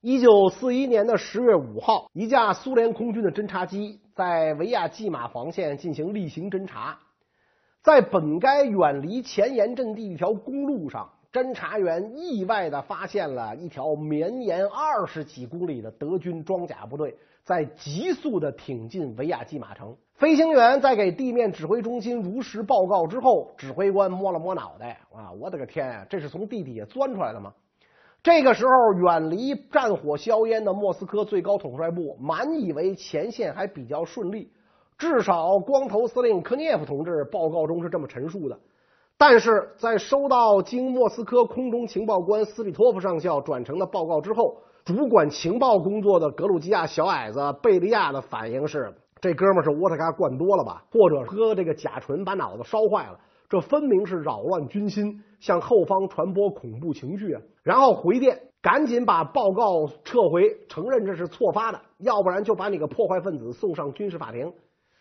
一九四一年的十月五号，一架苏联空军的侦察机在维亚季马防线进行例行侦察，在本该远离前沿阵地一条公路上，侦察员意外的发现了一条绵延二十几公里的德军装甲部队在急速的挺进维亚季马城。飞行员在给地面指挥中心如实报告之后，指挥官摸了摸脑袋啊，我的个天啊，这是从地底下钻出来的吗？这个时候，远离战火硝烟的莫斯科最高统帅部满以为前线还比较顺利，至少光头司令科涅夫同志报告中是这么陈述的。但是在收到经莫斯科空中情报官斯里托夫上校转呈的报告之后，主管情报工作的格鲁吉亚小矮子贝利亚的反应是。这哥们是沃特嘎灌多了吧，或者喝这个甲醇把脑子烧坏了？这分明是扰乱军心，向后方传播恐怖情绪啊！然后回电，赶紧把报告撤回，承认这是错发的，要不然就把你个破坏分子送上军事法庭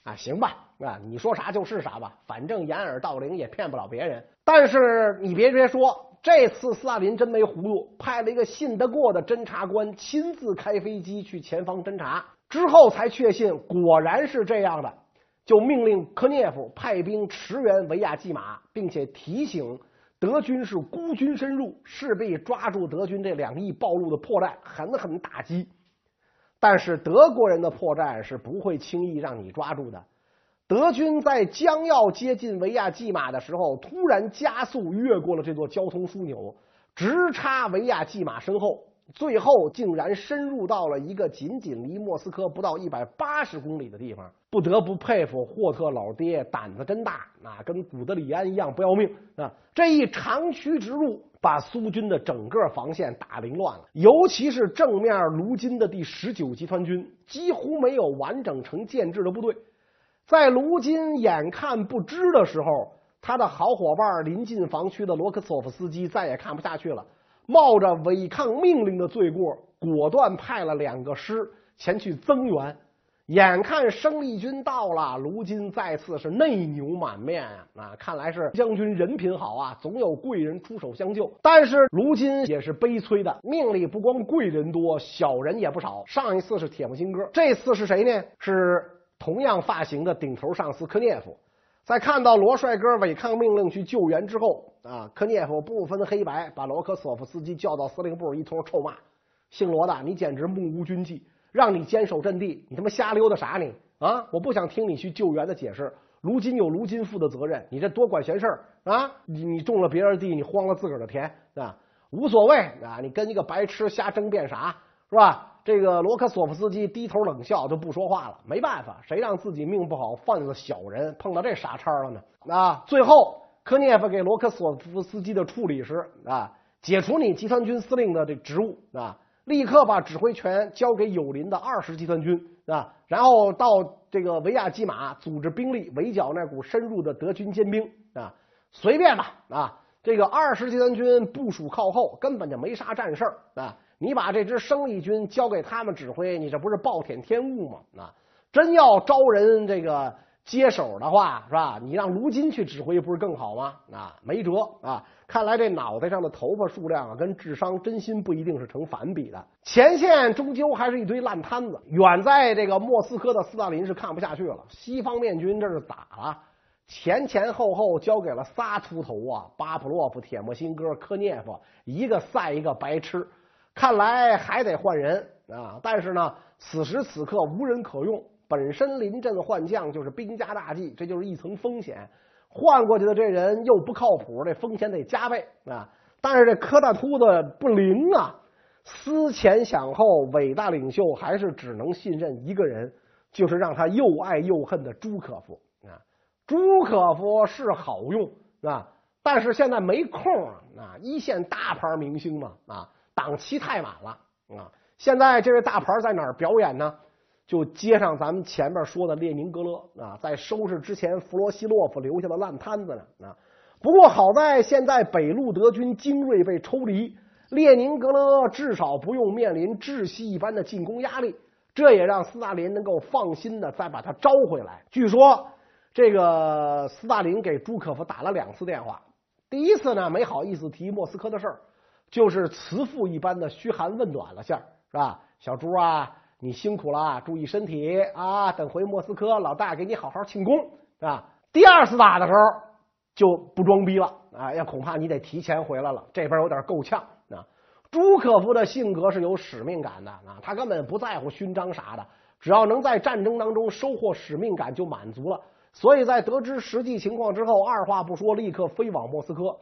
啊！行吧，啊，你说啥就是啥吧，反正掩耳盗铃也骗不了别人。但是你别别说，这次斯大林真没糊涂，派了一个信得过的侦察官亲自开飞机去前方侦察。之后才确信，果然是这样的，就命令科涅夫派兵驰援维亚季马，并且提醒德军是孤军深入，势必抓住德军这两翼暴露的破绽，狠狠打击。但是德国人的破绽是不会轻易让你抓住的。德军在将要接近维亚季马的时候，突然加速越过了这座交通枢纽，直插维亚季马身后。最后竟然深入到了一个仅仅离莫斯科不到一百八十公里的地方，不得不佩服霍特老爹胆子真大，啊，跟古德里安一样不要命啊！这一长驱直入，把苏军的整个防线打凌乱了，尤其是正面卢金的第十九集团军几乎没有完整成建制的部队，在卢金眼看不支的时候，他的好伙伴临近防区的罗克索夫斯基再也看不下去了。冒着违抗命令的罪过，果断派了两个师前去增援。眼看生力军到了，卢金再次是内牛满面啊！看来是将军人品好啊，总有贵人出手相救。但是卢金也是悲催的，命里不光贵人多，小人也不少。上一次是铁木辛哥，这次是谁呢？是同样发型的顶头上司科涅夫。在看到罗帅哥违抗命令去救援之后，啊，科涅夫不分黑白，把罗科索夫斯基叫到司令部，一通臭骂：“姓罗的，你简直目无军纪！让你坚守阵地，你他妈瞎溜达啥你？啊，我不想听你去救援的解释。如今有卢金负的责任，你这多管闲事啊！你你种了别人地，你荒了自个儿的田啊，无所谓啊！你跟一个白痴瞎争辩啥，是吧？”这个罗科索夫斯基低头冷笑，就不说话了。没办法，谁让自己命不好，犯了小人，碰到这傻叉了呢？啊！最后，科涅夫给罗科索夫斯基的处理是啊，解除你集团军司令的这职务啊，立刻把指挥权交给友邻的二十集团军啊，然后到这个维亚基马组织兵力围剿那股深入的德军尖兵啊，随便吧啊！这个二十集团军部署靠后，根本就没啥战事啊。你把这支生力军交给他们指挥，你这不是暴殄天物吗？啊，真要招人这个接手的话，是吧？你让卢金去指挥不是更好吗？啊，没辙啊！看来这脑袋上的头发数量啊，跟智商真心不一定是成反比的。前线终究还是一堆烂摊子。远在这个莫斯科的斯大林是看不下去了，西方面军这是咋了？前前后后交给了仨秃头啊，巴甫洛夫、铁木辛哥、科涅夫，一个赛一个白痴。看来还得换人啊！但是呢，此时此刻无人可用，本身临阵换将就是兵家大忌，这就是一层风险。换过去的这人又不靠谱，这风险得加倍啊！但是这柯大秃子不灵啊！思前想后，伟大领袖还是只能信任一个人，就是让他又爱又恨的朱可夫啊！朱可夫是好用啊，但是现在没空啊！一线大牌明星嘛啊！档期太满了啊！现在这位大牌在哪儿表演呢？就接上咱们前面说的列宁格勒啊，在收拾之前弗罗西洛夫留下的烂摊子呢啊。不过好在现在北路德军精锐被抽离，列宁格勒至少不用面临窒息一般的进攻压力，这也让斯大林能够放心的再把他招回来。据说这个斯大林给朱可夫打了两次电话，第一次呢没好意思提莫斯科的事儿。就是慈父一般的嘘寒问暖了下是吧？小朱啊，你辛苦了，注意身体啊！等回莫斯科，老大给你好好庆功，是吧？第二次打的时候就不装逼了啊，要恐怕你得提前回来了，这边有点够呛啊。朱可夫的性格是有使命感的啊，他根本不在乎勋章啥的，只要能在战争当中收获使命感就满足了。所以在得知实际情况之后，二话不说，立刻飞往莫斯科。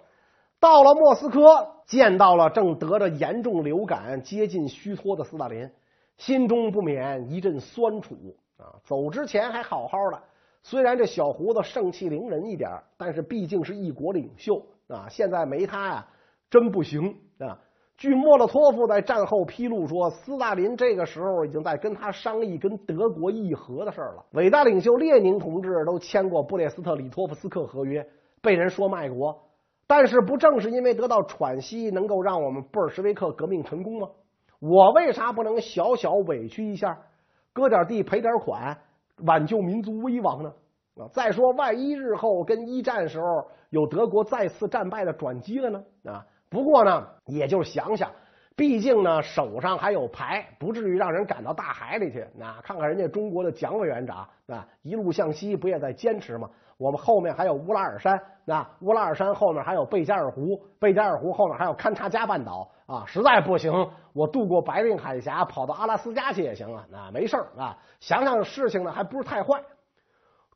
到了莫斯科，见到了正得着严重流感、接近虚脱的斯大林，心中不免一阵酸楚啊。走之前还好好的，虽然这小胡子盛气凌人一点，但是毕竟是一国领袖啊。现在没他呀，真不行啊。据莫洛托夫在战后披露说，斯大林这个时候已经在跟他商议跟德国议和的事了。伟大领袖列宁同志都签过布列斯特里托夫斯克合约，被人说卖国，但是不正是因为得到喘息，能够让我们布尔什维克革命成功吗？我为啥不能小小委屈一下，割点地赔点款，挽救民族危亡呢？啊，再说万一日后跟一战时候有德国再次战败的转机了呢？啊？不过呢，也就是想想，毕竟呢手上还有牌，不至于让人赶到大海里去。那看看人家中国的蒋委员长啊，一路向西不也在坚持吗？我们后面还有乌拉尔山，那乌拉尔山后面还有贝加尔湖，贝加尔湖后面还有勘察加半岛啊。实在不行，我渡过白令海峡，跑到阿拉斯加去也行啊。那没事啊，想想事情呢，还不是太坏。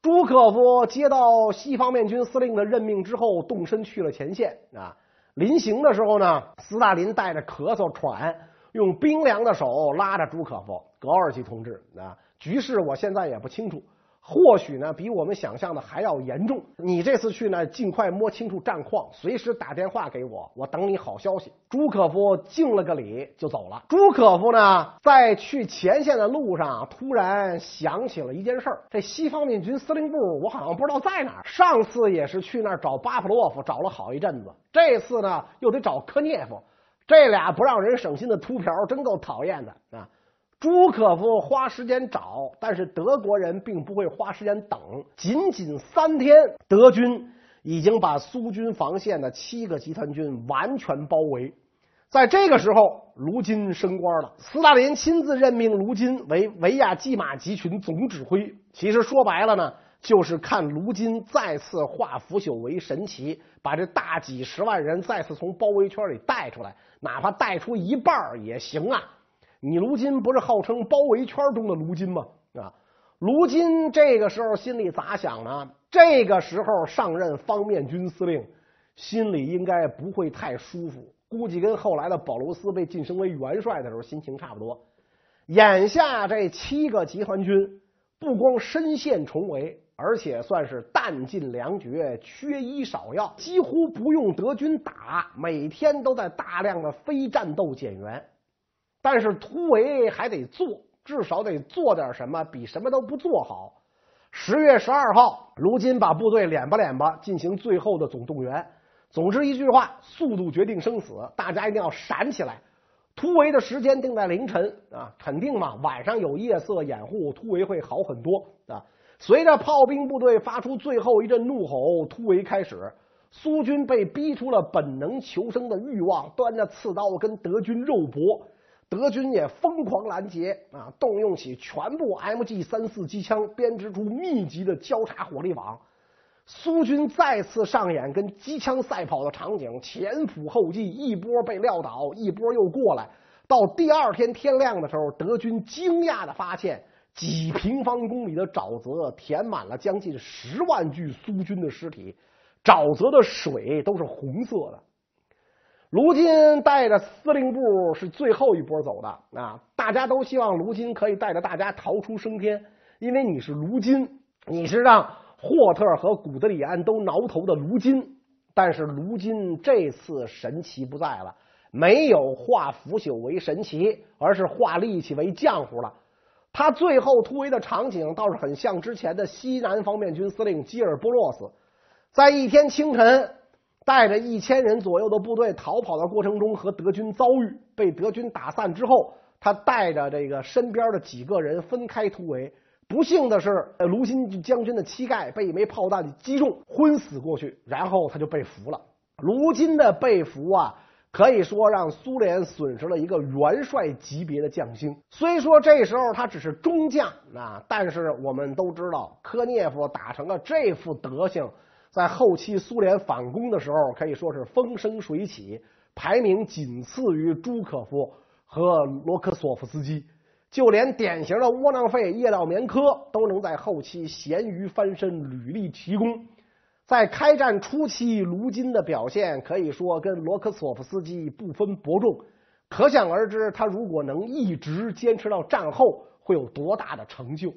朱可夫接到西方面军司令的任命之后，动身去了前线啊。临行的时候呢，斯大林带着咳嗽喘，用冰凉的手拉着朱可夫，格尔奇同志啊，局势我现在也不清楚。或许呢，比我们想象的还要严重。你这次去呢，尽快摸清楚战况，随时打电话给我，我等你好消息。朱可夫敬了个礼就走了。朱可夫呢，在去前线的路上，突然想起了一件事儿：这西方面军司令部，我好像不知道在哪儿。上次也是去那儿找巴甫洛夫，找了好一阵子。这次呢，又得找科涅夫，这俩不让人省心的秃瓢，真够讨厌的啊！朱可夫花时间找，但是德国人并不会花时间等。仅仅三天，德军已经把苏军防线的七个集团军完全包围。在这个时候，卢金升官了，斯大林亲自任命卢金为维亚季马集群总指挥。其实说白了呢，就是看卢金再次化腐朽为神奇，把这大几十万人再次从包围圈里带出来，哪怕带出一半也行啊。你卢金不是号称包围圈中的卢金吗？啊，卢金这个时候心里咋想呢？这个时候上任方面军司令，心里应该不会太舒服，估计跟后来的保罗斯被晋升为元帅的时候心情差不多。眼下这七个集团军不光深陷重围，而且算是弹尽粮绝、缺医少药，几乎不用德军打，每天都在大量的非战斗减员。但是突围还得做，至少得做点什么，比什么都不做好。十月十二号，卢金把部队敛吧敛吧，进行最后的总动员。总之一句话，速度决定生死，大家一定要闪起来。突围的时间定在凌晨啊，肯定嘛，晚上有夜色掩护，突围会好很多啊。随着炮兵部队发出最后一阵怒吼，突围开始。苏军被逼出了本能求生的欲望，端着刺刀跟德军肉搏。德军也疯狂拦截啊，动用起全部 MG 三四机枪，编织出密集的交叉火力网。苏军再次上演跟机枪赛跑的场景，前赴后继，一波被撂倒，一波又过来。到第二天天亮的时候，德军惊讶的发现，几平方公里的沼泽填满了将近十万具苏军的尸体，沼泽的水都是红色的。卢金带着司令部是最后一波走的啊！大家都希望卢金可以带着大家逃出升天，因为你是卢金，你是让霍特和古德里安都挠头的卢金。但是卢金这次神奇不在了，没有化腐朽为神奇，而是化力气为浆糊了。他最后突围的场景倒是很像之前的西南方面军司令基尔波洛斯，在一天清晨。带着一千人左右的部队逃跑的过程中和德军遭遇，被德军打散之后，他带着这个身边的几个人分开突围。不幸的是，卢金将军的膝盖被一枚炮弹击中，昏死过去，然后他就被俘了。卢金的被俘啊，可以说让苏联损失了一个元帅级别的将星。虽说这时候他只是中将啊，但是我们都知道，科涅夫打成了这副德行，在后期苏联反攻的时候可以说是风生水起，排名仅次于朱可夫和罗科索夫斯基。就连典型的窝囊废叶廖棉科都能在后期咸鱼翻身，屡立奇功。在开战初期，卢金的表现可以说跟罗科索夫斯基不分伯仲，可想而知，他如果能一直坚持到战后，会有多大的成就。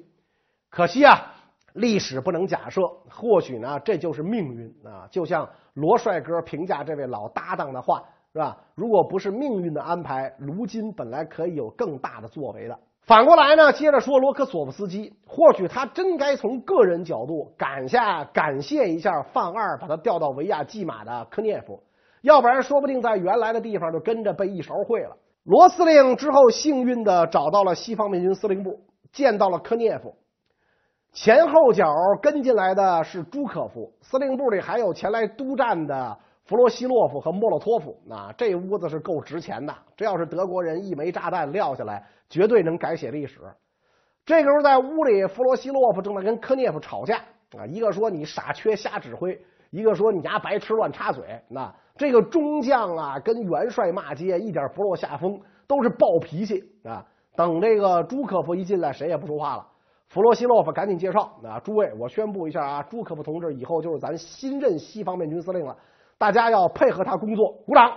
可惜啊，历史不能假设，或许呢，这就是命运啊！就像罗帅哥评价这位老搭档的话，是吧？如果不是命运的安排，卢金本来可以有更大的作为的。反过来呢，接着说罗科索夫斯基，或许他真该从个人角度感下感谢一下范二把他调到维亚季马的科涅夫，要不然说不定在原来的地方就跟着被一勺烩了。罗司令之后幸运的找到了西方面军司令部，见到了科涅夫，前后脚跟进来的是朱可夫，司令部里还有前来督战的弗罗西洛夫和莫洛托夫，啊，这屋子是够值钱的。这要是德国人一枚炸弹撂下来。绝对能改写历史。这个时候，在屋里，弗罗西洛夫正在跟科涅夫吵架啊，一个说你傻缺瞎指挥，一个说你丫白痴乱插嘴。那这个中将啊，跟元帅骂街，一点不落下风，都是暴脾气啊。等这个朱可夫一进来，谁也不说话了。弗罗西洛夫赶紧介绍啊，诸位，我宣布一下啊，朱可夫同志以后就是咱新任西方面军司令了，大家要配合他工作，鼓掌。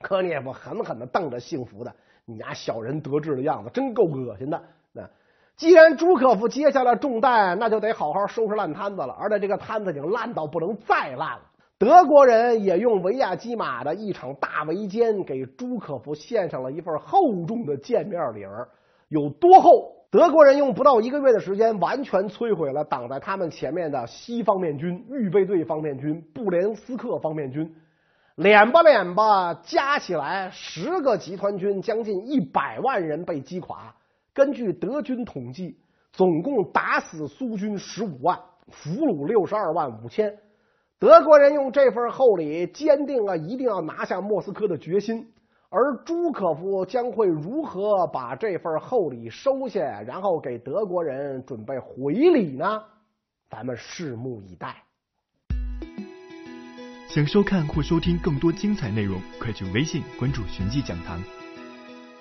科涅夫狠狠的瞪着幸福的。你丫小人得志的样子，真够恶心的。那既然朱可夫接下了重担，那就得好好收拾烂摊子了。而且这个摊子已经烂到不能再烂了。德国人也用维亚基马的一场大围歼，给朱可夫献上了一份厚重的见面礼儿。有多厚？德国人用不到一个月的时间，完全摧毁了挡在他们前面的西方面军、预备队方面军、布连斯克方面军。脸吧脸吧，加起来十个集团军，将近一百万人被击垮。根据德军统计，总共打死苏军十五万，俘虏六十二万五千。德国人用这份厚礼，坚定了一定要拿下莫斯科的决心。而朱可夫将会如何把这份厚礼收下，然后给德国人准备回礼呢？咱们拭目以待。想收看或收听更多精彩内容，快去微信关注“寻迹讲堂”。